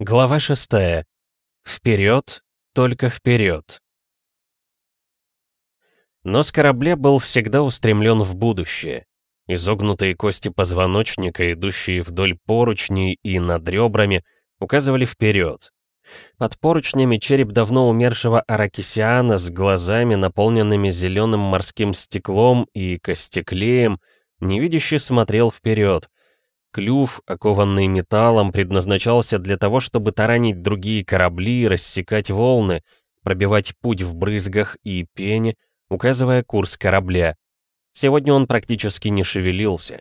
Глава шестая. Вперед, только вперед. Нос корабля был всегда устремлен в будущее. Изогнутые кости позвоночника, идущие вдоль поручней и над ребрами, указывали вперед. Под поручнями череп давно умершего аракисиана с глазами, наполненными зеленым морским стеклом и костеклеем, невидяще смотрел вперед, Клюв, окованный металлом, предназначался для того, чтобы таранить другие корабли, рассекать волны, пробивать путь в брызгах и пене, указывая курс корабля. Сегодня он практически не шевелился.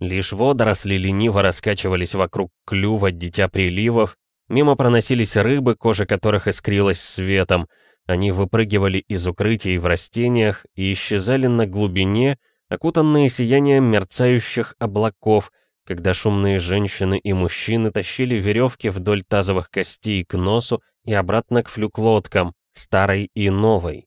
Лишь водоросли лениво раскачивались вокруг клюва дитя приливов, мимо проносились рыбы, кожа которых искрилась светом, они выпрыгивали из укрытий в растениях и исчезали на глубине, окутанные сиянием мерцающих облаков, когда шумные женщины и мужчины тащили веревки вдоль тазовых костей к носу и обратно к флюк-лодкам, старой и новой.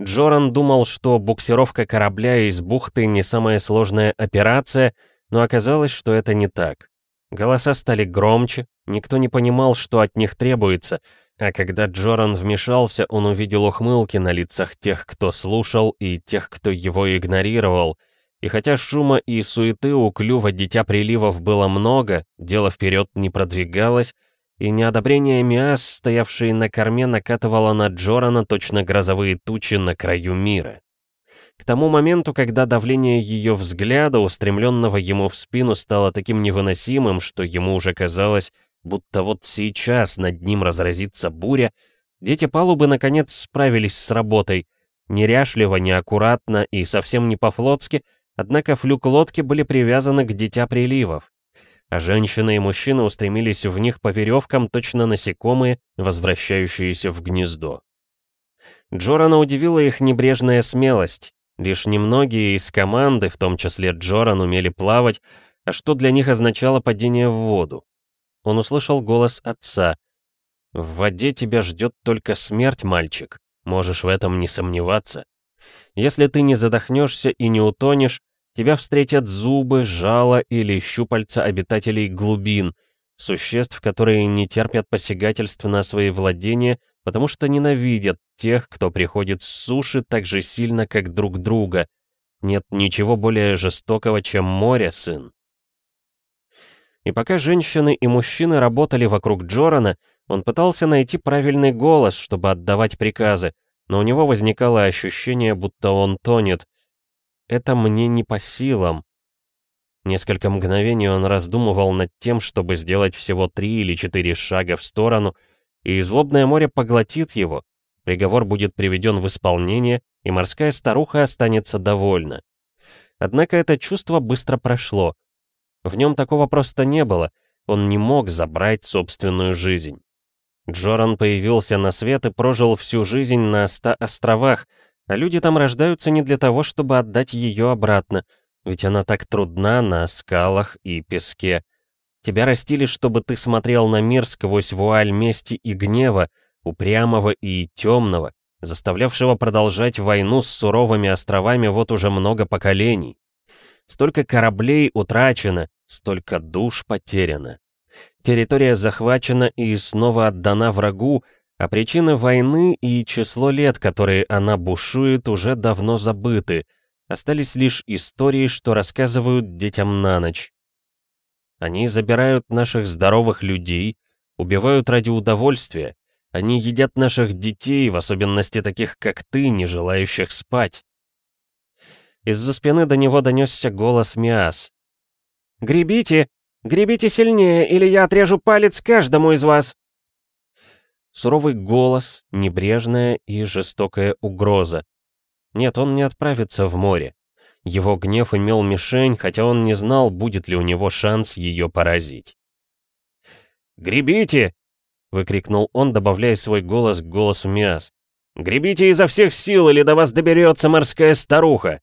Джоран думал, что буксировка корабля из бухты не самая сложная операция, но оказалось, что это не так. Голоса стали громче, никто не понимал, что от них требуется, а когда Джоран вмешался, он увидел ухмылки на лицах тех, кто слушал, и тех, кто его игнорировал — и хотя шума и суеты у клюва Дитя Приливов было много, дело вперед не продвигалось, и неодобрение Миас, стоявшей на корме, накатывало на Джорана точно грозовые тучи на краю мира. К тому моменту, когда давление ее взгляда, устремленного ему в спину, стало таким невыносимым, что ему уже казалось, будто вот сейчас над ним разразится буря, дети палубы наконец справились с работой, неряшливо, неаккуратно и совсем не по-флотски — Однако флюк-лодки были привязаны к дитя приливов, а женщины и мужчины устремились в них по веревкам, точно насекомые, возвращающиеся в гнездо. Джорана удивила их небрежная смелость. Лишь немногие из команды, в том числе Джоран, умели плавать, а что для них означало падение в воду. Он услышал голос отца. «В воде тебя ждет только смерть, мальчик. Можешь в этом не сомневаться. Если ты не задохнешься и не утонешь, тебя встретят зубы, жало или щупальца обитателей глубин, существ, которые не терпят посягательств на свои владения, потому что ненавидят тех, кто приходит с суши так же сильно, как друг друга. Нет ничего более жестокого, чем море, сын. И пока женщины и мужчины работали вокруг Джорана, он пытался найти правильный голос, чтобы отдавать приказы, но у него возникало ощущение, будто он тонет. Это мне не по силам. Несколько мгновений он раздумывал над тем, чтобы сделать всего три или четыре шага в сторону, и злобное море поглотит его, приговор будет приведен в исполнение, и морская старуха останется довольна. Однако это чувство быстро прошло. В нем такого просто не было, он не мог забрать собственную жизнь. Джоран появился на свет и прожил всю жизнь на ста островах, а люди там рождаются не для того, чтобы отдать ее обратно, ведь она так трудна на скалах и песке. Тебя растили, чтобы ты смотрел на мир сквозь вуаль мести и гнева, упрямого и темного, заставлявшего продолжать войну с суровыми островами вот уже много поколений. Столько кораблей утрачено, столько душ потеряно. Территория захвачена и снова отдана врагу, а причины войны и число лет, которые она бушует, уже давно забыты. Остались лишь истории, что рассказывают детям на ночь. Они забирают наших здоровых людей, убивают ради удовольствия. Они едят наших детей, в особенности таких, как ты, не желающих спать. Из-за спины до него донесся голос Миас. «Гребите! Гребите сильнее, или я отрежу палец каждому из вас!» Суровый голос, небрежная и жестокая угроза. Нет, он не отправится в море. Его гнев имел мишень, хотя он не знал, будет ли у него шанс ее поразить. «Гребите!» — выкрикнул он, добавляя свой голос к голосу Миас. «Гребите изо всех сил, или до вас доберется морская старуха!»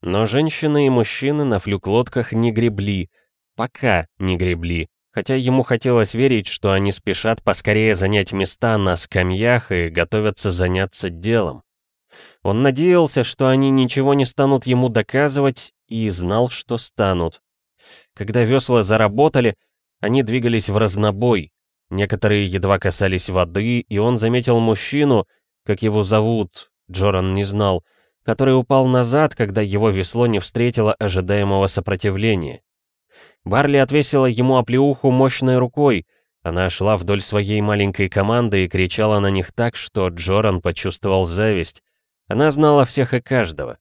Но женщины и мужчины на флюк-лодках не гребли, Пока не гребли, хотя ему хотелось верить, что они спешат поскорее занять места на скамьях и готовятся заняться делом. Он надеялся, что они ничего не станут ему доказывать, и знал, что станут. Когда весла заработали, Они двигались в разнобой. Некоторые едва касались воды, и он заметил мужчину, как его зовут, Джоран не знал, который упал назад, когда его весло не встретило ожидаемого сопротивления. Барли отвесила ему оплеуху мощной рукой. Она шла вдоль своей маленькой команды и кричала на них так, что Джоран почувствовал зависть. Она знала всех и каждого.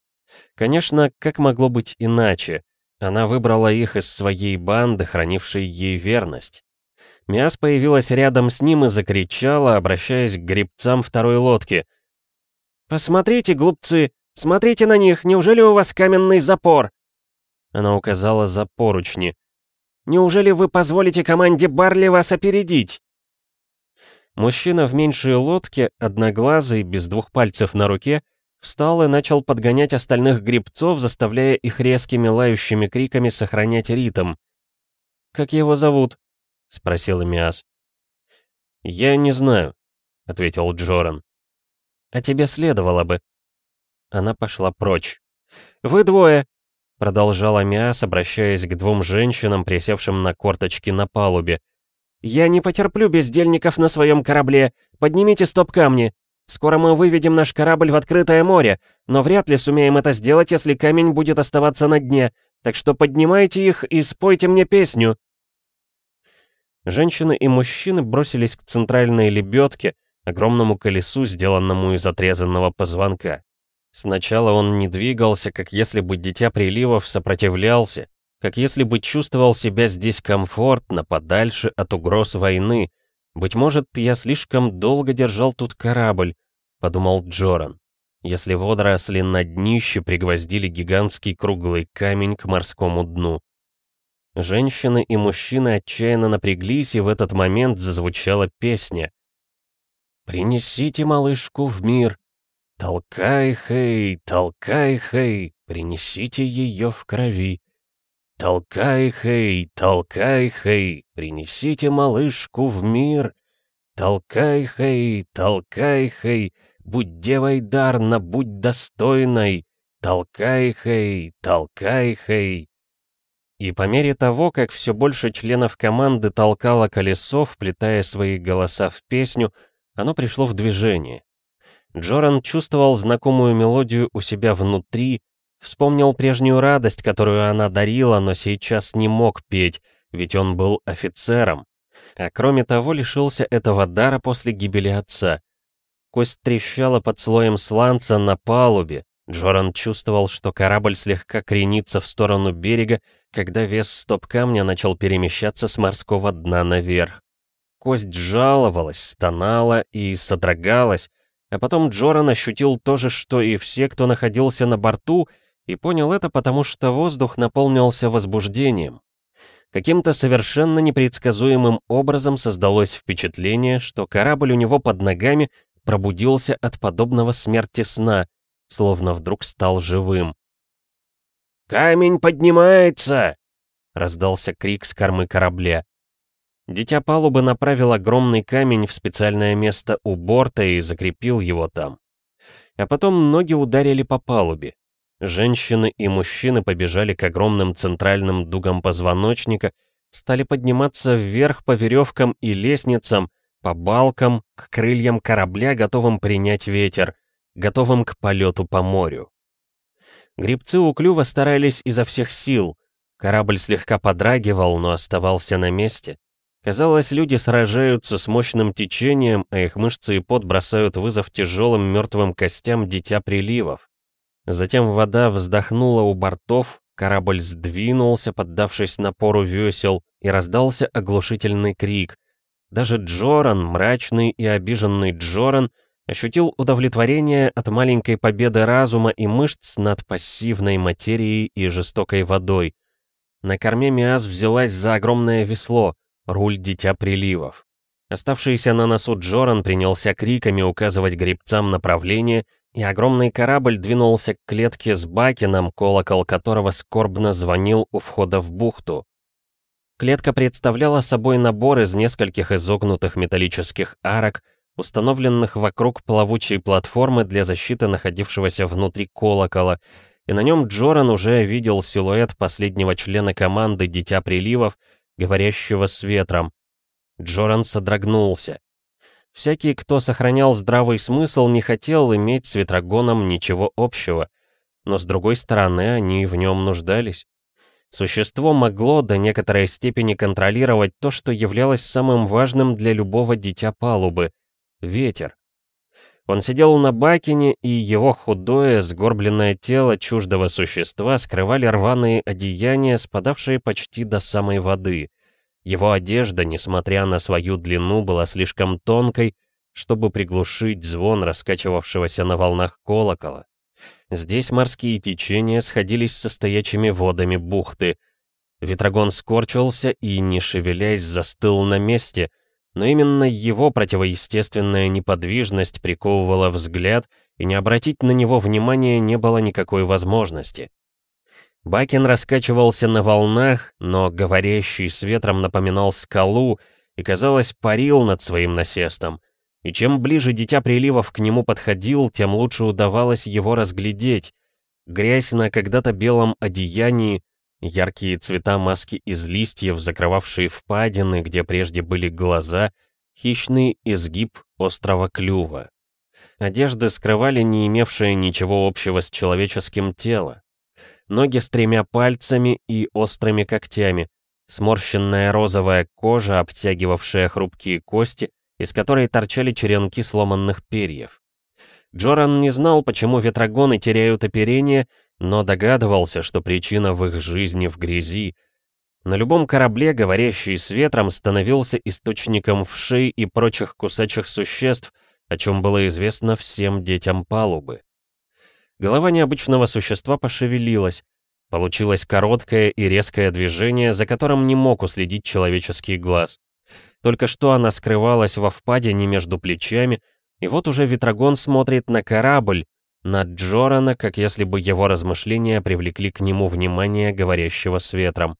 Конечно, как могло быть иначе? Она выбрала их из своей банды, хранившей ей верность. Миас появилась рядом с ним и закричала, обращаясь к гребцам второй лодки. «Посмотрите, глупцы! Смотрите на них! Неужели у вас каменный запор?» Она указала за поручни. «Неужели вы позволите команде Барли вас опередить?» Мужчина в меньшей лодке, одноглазый, без двух пальцев на руке, встал и начал подгонять остальных грибцов, заставляя их резкими лающими криками сохранять ритм. «Как его зовут?» — спросил Миас. «Я не знаю», — ответил Джоран. «А тебе следовало бы». Она пошла прочь. «Вы двое!» — продолжала Миас, обращаясь к двум женщинам, присевшим на корточки на палубе. «Я не потерплю бездельников на своем корабле. Поднимите стоп-камни. Скоро мы выведем наш корабль в открытое море, но вряд ли сумеем это сделать, если камень будет оставаться на дне. Так что поднимайте их и спойте мне песню». Женщины и мужчины бросились к центральной лебедке, огромному колесу, сделанному из отрезанного позвонка. Сначала он не двигался, как если бы дитя приливов сопротивлялся, как если бы чувствовал себя здесь комфортно, подальше от угроз войны, «Быть может, я слишком долго держал тут корабль», — подумал Джоран. «Если водоросли на днище пригвоздили гигантский круглый камень к морскому дну». Женщины и мужчины отчаянно напряглись, и в этот момент зазвучала песня. «Принесите малышку в мир, толкай, хей, толкай, хей, принесите ее в крови». Толкай, хей, толкай, хей, принесите малышку в мир. Толкай, хей, толкай, хей, будь девой дарна, будь достойной. Толкай, хей, толкай, хей. И по мере того, как все больше членов команды толкало колесо, вплетая свои голоса в песню, оно пришло в движение. Джоран чувствовал знакомую мелодию у себя внутри, Вспомнил прежнюю радость, которую она дарила, но сейчас не мог петь, ведь он был офицером. А кроме того, лишился этого дара после гибели отца. Кость трещала под слоем сланца на палубе. Джоран чувствовал, что корабль слегка кренится в сторону берега, когда вес стоп-камня начал перемещаться с морского дна наверх. Кость жаловалась, стонала и содрогалась, а потом Джоран ощутил то же, что и все, кто находился на борту, и понял это потому, что воздух наполнился возбуждением. Каким-то совершенно непредсказуемым образом создалось впечатление, что корабль у него под ногами пробудился от подобного смерти сна, словно вдруг стал живым. «Камень поднимается!» — раздался крик с кормы корабля. Дитя палубы направил огромный камень в специальное место у борта и закрепил его там. А потом ноги ударили по палубе. Женщины и мужчины побежали к огромным центральным дугам позвоночника, стали подниматься вверх по веревкам и лестницам, по балкам, к крыльям корабля, готовым принять ветер, готовым к полету по морю. Грибцы у клюва старались изо всех сил. Корабль слегка подрагивал, но оставался на месте. Казалось, люди сражаются с мощным течением, а их мышцы и пот бросают вызов тяжелым мертвым костям дитя приливов. Затем вода вздохнула у бортов, корабль сдвинулся, поддавшись напору весел, и раздался оглушительный крик. Даже Джоран, мрачный и обиженный Джоран, ощутил удовлетворение от маленькой победы разума и мышц над пассивной материей и жестокой водой. На корме Миас взялась за огромное весло, руль Дитя Приливов. Оставшийся на носу Джоран принялся криками указывать гребцам направление — и огромный корабль двинулся к клетке с Бакином, колокол которого скорбно звонил у входа в бухту. Клетка представляла собой набор из нескольких изогнутых металлических арок, установленных вокруг плавучей платформы для защиты находившегося внутри колокола, и на нем Джоран уже видел силуэт последнего члена команды «Дитя приливов», говорящего с ветром. Джоран содрогнулся. Всякий, кто сохранял здравый смысл, не хотел иметь с ветрогоном ничего общего, но с другой стороны они в нем нуждались. Существо могло до некоторой степени контролировать то, что являлось самым важным для любого дитя палубы — ветер. Он сидел на бакине, и его худое, сгорбленное тело чуждого существа скрывали рваные одеяния, спадавшие почти до самой воды. Его одежда, несмотря на свою длину, была слишком тонкой, чтобы приглушить звон раскачивавшегося на волнах колокола. Здесь морские течения сходились со стоячими водами бухты. Ветрогон скорчился и, не шевелясь, застыл на месте, но именно его противоестественная неподвижность приковывала взгляд, и не обратить на него внимания не было никакой возможности. Бакин раскачивался на волнах, но говорящий с ветром напоминал скалу и, казалось, парил над своим насестом. И чем ближе дитя приливов к нему подходил, тем лучше удавалось его разглядеть. Грязь на когда-то белом одеянии, яркие цвета маски из листьев, закрывавшие впадины, где прежде были глаза, хищный изгиб острого клюва. Одежды скрывали не имевшее ничего общего с человеческим тело. Ноги с тремя пальцами и острыми когтями, сморщенная розовая кожа, обтягивавшая хрупкие кости, из которой торчали черенки сломанных перьев. Джоран не знал, почему ветрогоны теряют оперение, но догадывался, что причина в их жизни в грязи. На любом корабле, говорящий с ветром, становился источником вшей и прочих кусачих существ, о чем было известно всем детям палубы. Голова необычного существа пошевелилась. Получилось короткое и резкое движение, за которым не мог уследить человеческий глаз. Только что она скрывалась во впадине между плечами, и вот уже Ветрогон смотрит на корабль, на Джорана, как если бы его размышления привлекли к нему внимание говорящего с ветром.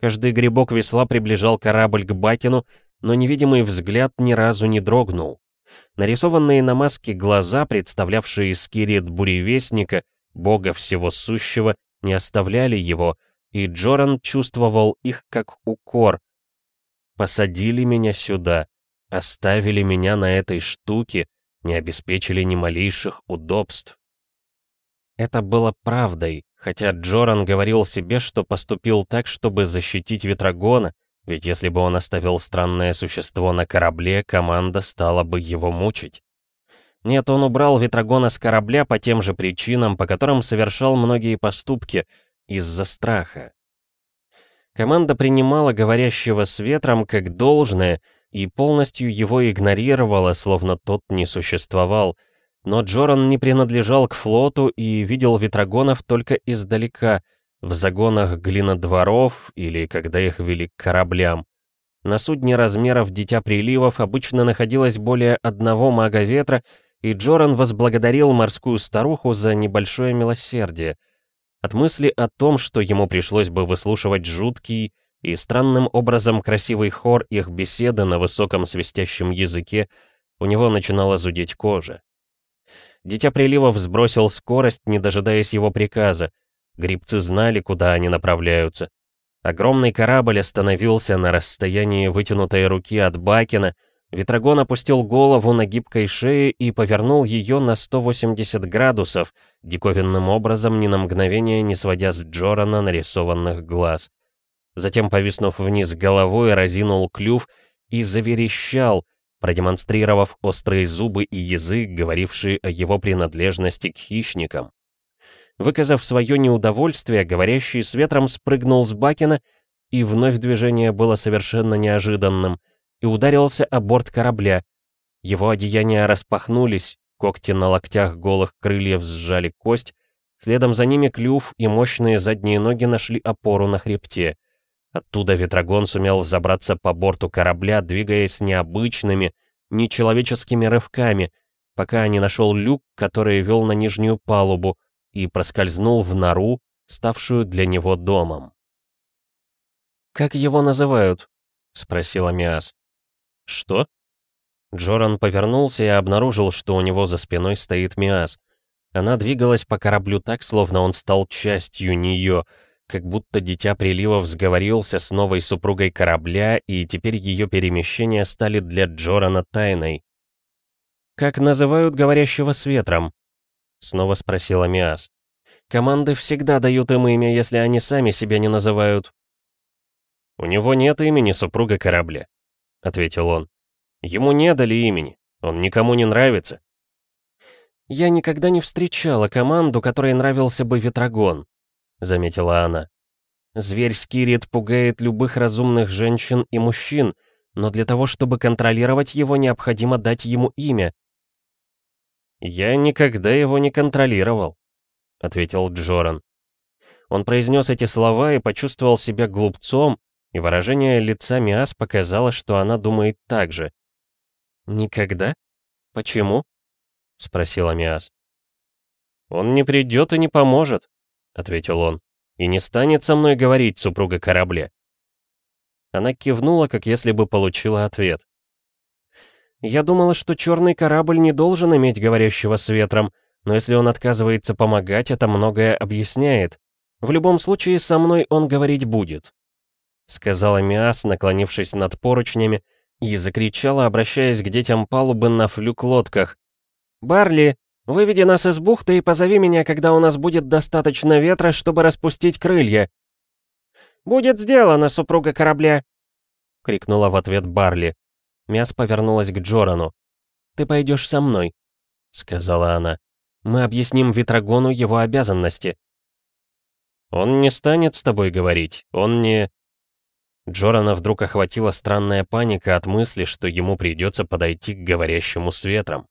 Каждый грибок весла приближал корабль к Бакину, но невидимый взгляд ни разу не дрогнул. Нарисованные на маске глаза, представлявшие скирит буревестника, бога всего сущего, не оставляли его, и Джоран чувствовал их как укор, Посадили меня сюда, оставили меня на этой штуке, не обеспечили ни малейших удобств. Это было правдой, хотя Джоран говорил себе, что поступил так, чтобы защитить Ветрогона, ведь если бы он оставил странное существо на корабле, команда стала бы его мучить. Нет, он убрал Ветрогона с корабля по тем же причинам, по которым совершал многие поступки, из-за страха. Команда принимала говорящего с ветром как должное и полностью его игнорировала, словно тот не существовал. Но Джоран не принадлежал к флоту и видел ветрогонов только издалека, в загонах глинодворов или когда их вели к кораблям. На судне размеров Дитя Приливов обычно находилось более одного мага ветра, и Джоран возблагодарил морскую старуху за небольшое милосердие — от мысли о том, что ему пришлось бы выслушивать жуткий и странным образом красивый хор их беседы на высоком свистящем языке, у него начинала зудеть кожа. Дитя приливов сбросил скорость, не дожидаясь его приказа. Грибцы знали, куда они направляются. Огромный корабль остановился на расстоянии вытянутой руки от Бакина, Ветрогон опустил голову на гибкой шее и повернул ее на 180 градусов, диковинным образом ни на мгновение не сводя с Джорана нарисованных глаз. Затем, повиснув вниз головой, разинул клюв и заверещал, продемонстрировав острые зубы и язык, говорившие о его принадлежности к хищникам. Выказав свое неудовольствие, говорящий с ветром спрыгнул с Бакина, и вновь движение было совершенно неожиданным — и ударился о борт корабля. Его одеяния распахнулись, когти на локтях голых крыльев сжали кость, следом за ними клюв и мощные задние ноги нашли опору на хребте. Оттуда Ветрогон сумел взобраться по борту корабля, двигаясь необычными, нечеловеческими рывками, пока не нашел люк, который вел на нижнюю палубу, и проскользнул в нору, ставшую для него домом. «Как его называют?» — спросила Миас. «Что?» Джоран повернулся и обнаружил, что у него за спиной стоит Миас. Она двигалась по кораблю так, словно он стал частью нее, как будто дитя приливов сговорился с новой супругой корабля, и теперь ее перемещения стали для Джорана тайной. «Как называют говорящего с ветром?» — снова спросила Миас. «Команды всегда дают им имя, если они сами себя не называют». «У него нет имени супруга корабля», — ответил он. «Ему не дали имени, он никому не нравится». «Я никогда не встречала команду, которой нравился бы Ветрогон», — заметила она. «Зверь Скирит пугает любых разумных женщин и мужчин, но для того, чтобы контролировать его, необходимо дать ему имя. «Я никогда его не контролировал», — ответил Джоран. Он произнес эти слова и почувствовал себя глупцом, и выражение лица Миас показало, что она думает так же. «Никогда? Почему?» — спросила Миас. «Он не придет и не поможет», — ответил он, «и не станет со мной говорить супруга корабля». Она кивнула, как если бы получила ответ. Я думала, что черный корабль не должен иметь говорящего с ветром, но если он отказывается помогать, это многое объясняет. В любом случае, со мной он говорить будет», — сказала Миас, наклонившись над поручнями, и закричала, обращаясь к детям палубы на флюк-лодках. «Барли, выведи нас из бухты и позови меня, когда у нас будет достаточно ветра, чтобы распустить крылья». «Будет сделано, супруга корабля!» — крикнула в ответ Барли. Мяс повернулась к Джорану. «Ты пойдешь со мной», — сказала она. «Мы объясним Витрагону его обязанности». «Он не станет с тобой говорить, он не...» Джорана вдруг охватила странная паника от мысли, что ему придется подойти к говорящему с ветром.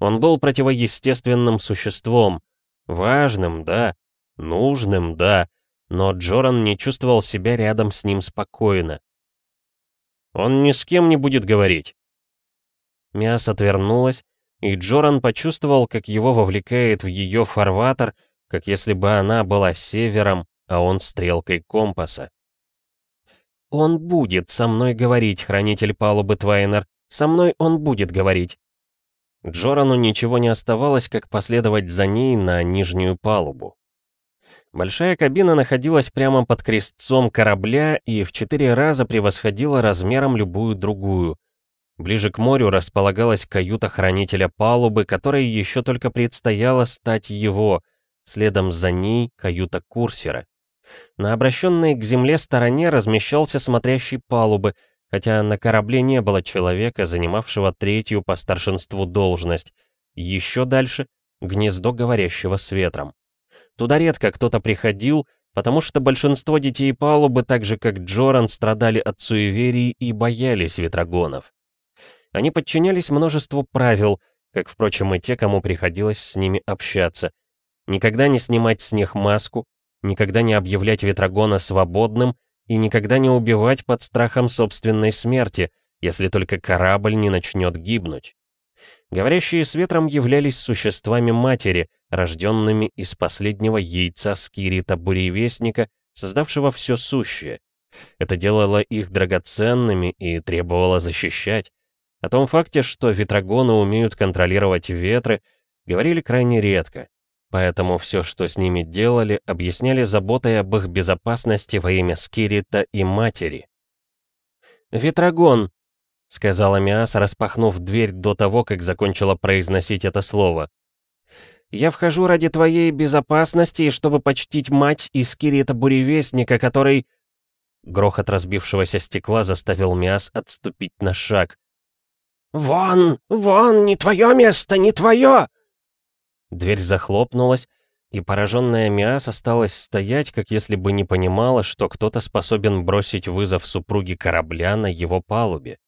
Он был противоестественным существом. Важным, да. Нужным, да. Но Джоран не чувствовал себя рядом с ним спокойно. Он ни с кем не будет говорить. Миас отвернулась, и Джоран почувствовал, как его вовлекает в ее фарватер, как если бы она была севером, а он стрелкой компаса. «Он будет со мной говорить, хранитель палубы Твайнер. Со мной он будет говорить». Джорану ничего не оставалось, как последовать за ней на нижнюю палубу. Большая кабина находилась прямо под крестцом корабля и в четыре раза превосходила размером любую другую. Ближе к морю располагалась каюта хранителя палубы, которой еще только предстояло стать его, следом за ней каюта курсера. На обращенной к земле стороне размещался смотрящий палубы, хотя на корабле не было человека, занимавшего третью по старшинству должность. Еще дальше — гнездо говорящего с ветром. Туда редко кто-то приходил, потому что большинство детей палубы, так же как Джоран, страдали от суеверий и боялись ветрогонов. Они подчинялись множеству правил, как, впрочем, и те, кому приходилось с ними общаться. Никогда не снимать с них маску, никогда не объявлять ветрогона свободным и никогда не убивать под страхом собственной смерти, если только корабль не начнет гибнуть. Говорящие с ветром являлись существами матери, рожденными из последнего яйца скирита-буревестника, создавшего все сущее. Это делало их драгоценными и требовало защищать. О том факте, что ветрогоны умеют контролировать ветры, говорили крайне редко. Поэтому все, что с ними делали, объясняли заботой об их безопасности во имя Скирита и матери. «Ветрогон!» — сказала Миас, распахнув дверь до того, как закончила произносить это слово. «Я вхожу ради твоей безопасности и чтобы почтить мать из Кирита Буревестника, который...» Грохот разбившегося стекла заставил Миас отступить на шаг. «Вон! Вон! Не твое место! Не твое!» Дверь захлопнулась, и пораженная Миас осталась стоять, как если бы не понимала, что кто-то способен бросить вызов супруге корабля на его палубе.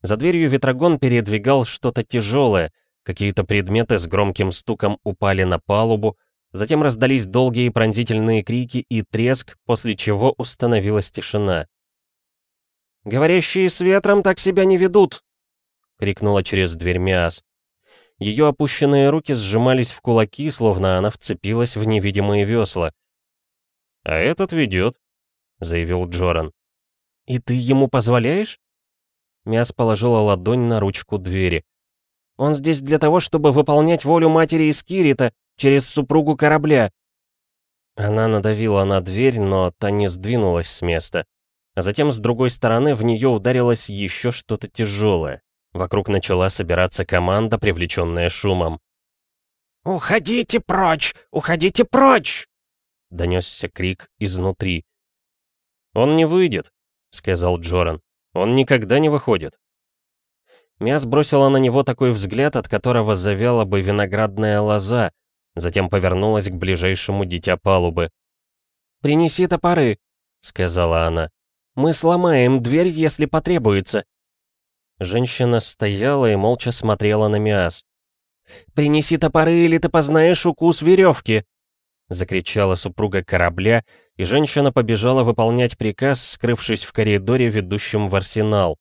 За дверью Ветрогон передвигал что-то тяжелое, какие-то предметы с громким стуком упали на палубу, затем раздались долгие пронзительные крики и треск, после чего установилась тишина. «Говорящие с ветром так себя не ведут!» — крикнула через дверь Миас. Ее опущенные руки сжимались в кулаки, словно она вцепилась в невидимые весла. «А этот ведет», — заявил Джоран. «И ты ему позволяешь?» Мяс положила ладонь на ручку двери. «Он здесь для того, чтобы выполнять волю матери Искирита через супругу корабля». Она надавила на дверь, но та не сдвинулась с места. А затем с другой стороны в нее ударилось еще что-то тяжелое. Вокруг начала собираться команда, привлеченная шумом. «Уходите прочь! Уходите прочь!» Донесся крик изнутри. «Он не выйдет», — сказал Джоран. «Он никогда не выходит». Мяс бросила на него такой взгляд, от которого завяла бы виноградная лоза, затем повернулась к ближайшему дитя палубы. «Принеси топоры», — сказала она. «Мы сломаем дверь, если потребуется». Женщина стояла и молча смотрела на Миас. «Принеси топоры, или ты познаешь укус веревки!» Закричала супруга корабля, и женщина побежала выполнять приказ, скрывшись в коридоре, ведущем в арсенал.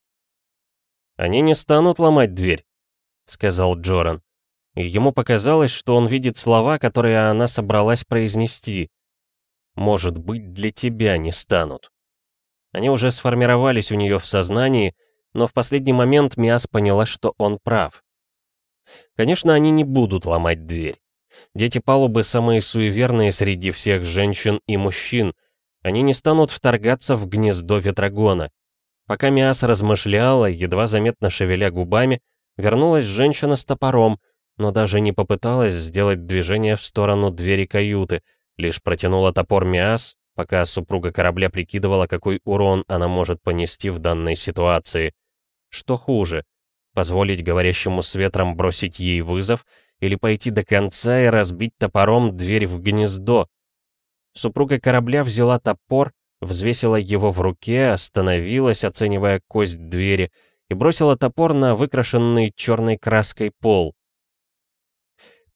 «Они не станут ломать дверь», — сказал Джоран. Ему показалось, что он видит слова, которые она собралась произнести. «Может быть, для тебя не станут». Они уже сформировались у нее в сознании, но в последний момент Миас поняла, что он прав. Конечно, они не будут ломать дверь. Дети палубы самые суеверные среди всех женщин и мужчин. Они не станут вторгаться в гнездо ветрогона. Пока Миас размышляла, едва заметно шевеля губами, вернулась женщина с топором, но даже не попыталась сделать движение в сторону двери каюты, лишь протянула топор Миас, пока супруга корабля прикидывала, какой урон она может понести в данной ситуации. Что хуже, позволить говорящему с ветром бросить ей вызов или пойти до конца и разбить топором дверь в гнездо? Супруга корабля взяла топор, взвесила его в руке, остановилась, оценивая кость двери, и бросила топор на выкрашенный черной краской пол.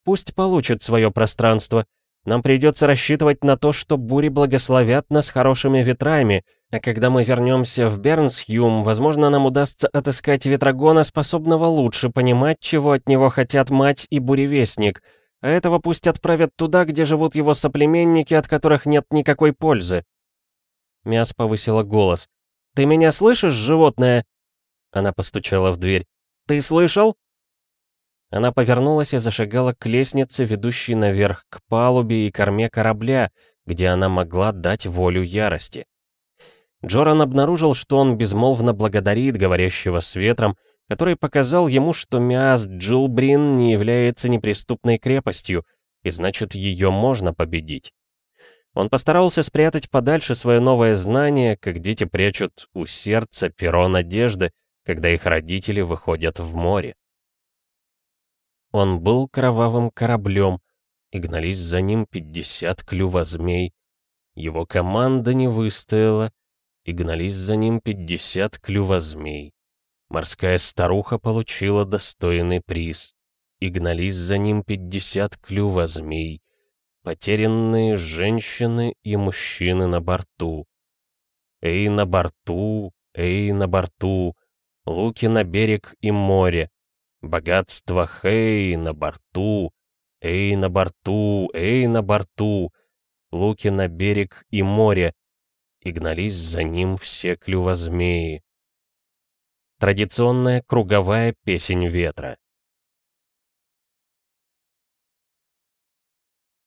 «Пусть получит свое пространство. Нам придется рассчитывать на то, что бури благословят нас хорошими ветрами, а когда мы вернемся в Бернсхюм, возможно, нам удастся отыскать ветрогона, способного лучше понимать, чего от него хотят мать и буревестник, а этого пусть отправят туда, где живут его соплеменники, от которых нет никакой пользы. Мяс повысила голос. «Ты меня слышишь, животное?» Она постучала в дверь. «Ты слышал?» Она повернулась и зашагала к лестнице, ведущей наверх к палубе и корме корабля, где она могла дать волю ярости. Джоран обнаружил, что он безмолвно благодарит говорящего с ветром, который показал ему, что Миас Джилбрин не является неприступной крепостью, и значит, ее можно победить. Он постарался спрятать подальше свое новое знание, как дети прячут у сердца перо надежды, когда их родители выходят в море. Он был кровавым кораблем, и гнались за ним пятьдесят клюва змей. Его команда не выстояла, и гнались за ним пятьдесят клюва змей. Морская старуха получила достойный приз, и гнались за ним пятьдесят клюва змей потерянные женщины и мужчины на борту. Эй, на борту, эй, на борту, луки на берег и море, богатство хей на борту, эй, на борту, эй, на борту, луки на берег и море, и гнались за ним все клювозмеи. Традиционная круговая песень ветра.